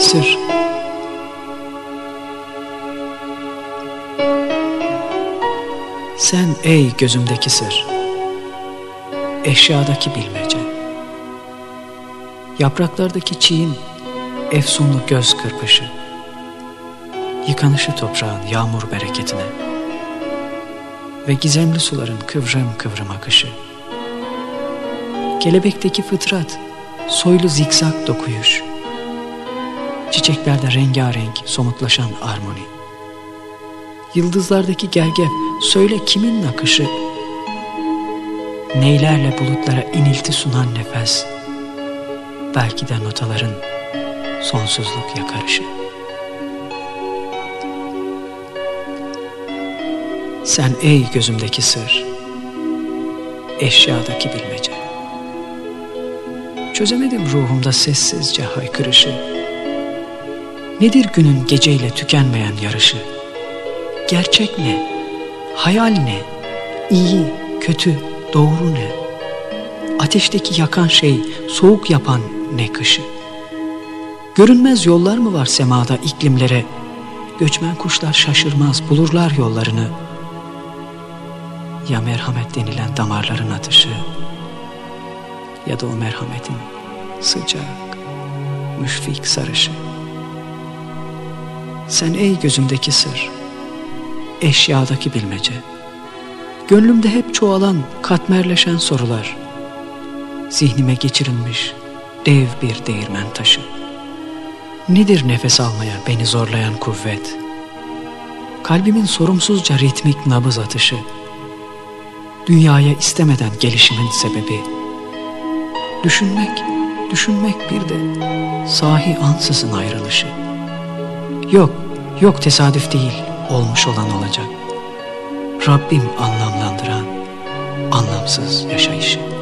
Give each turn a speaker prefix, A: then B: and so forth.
A: Sır Sen ey gözümdeki sır Eşyadaki bilmece. Yapraklardaki çiğin Efsunlu göz kırpışı. Yıkanışı toprağın yağmur bereketine. Ve gizemli suların kıvrım kıvrım akışı. Kelebekteki fıtrat Soylu zikzak dokuyuş Çiçeklerde rengarenk somutlaşan armoni Yıldızlardaki gergef söyle kimin nakışı? Neylerle bulutlara inilti sunan nefes? Belki de notaların sonsuzluk yakarışı. Sen ey gözümdeki sır Eşyadaki bilmece. Çözemedim ruhumda sessizce haykırışı Nedir günün geceyle tükenmeyen yarışı Gerçek ne? Hayal ne? İyi, kötü, doğru ne? Ateşteki yakan şey, soğuk yapan ne kışı? Görünmez yollar mı var semada iklimlere? Göçmen kuşlar şaşırmaz, bulurlar yollarını. Ya merhamet denilen damarların atışı, ya da o merhametin sıcak, müşfik sarışı. Sen ey gözümdeki sır, eşyadaki bilmece. Gönlümde hep çoğalan, katmerleşen sorular. Zihnime geçirilmiş dev bir değirmen taşı. Nedir nefes almaya beni zorlayan kuvvet? Kalbimin sorumsuzca ritmik nabız atışı. Dünyaya istemeden gelişimin sebebi. Düşünmek, düşünmek bir de sahi ansızın ayrılışı. Yok, yok tesadüf değil olmuş olan olacak. Rabbim anlamlandıran anlamsız yaşayışı.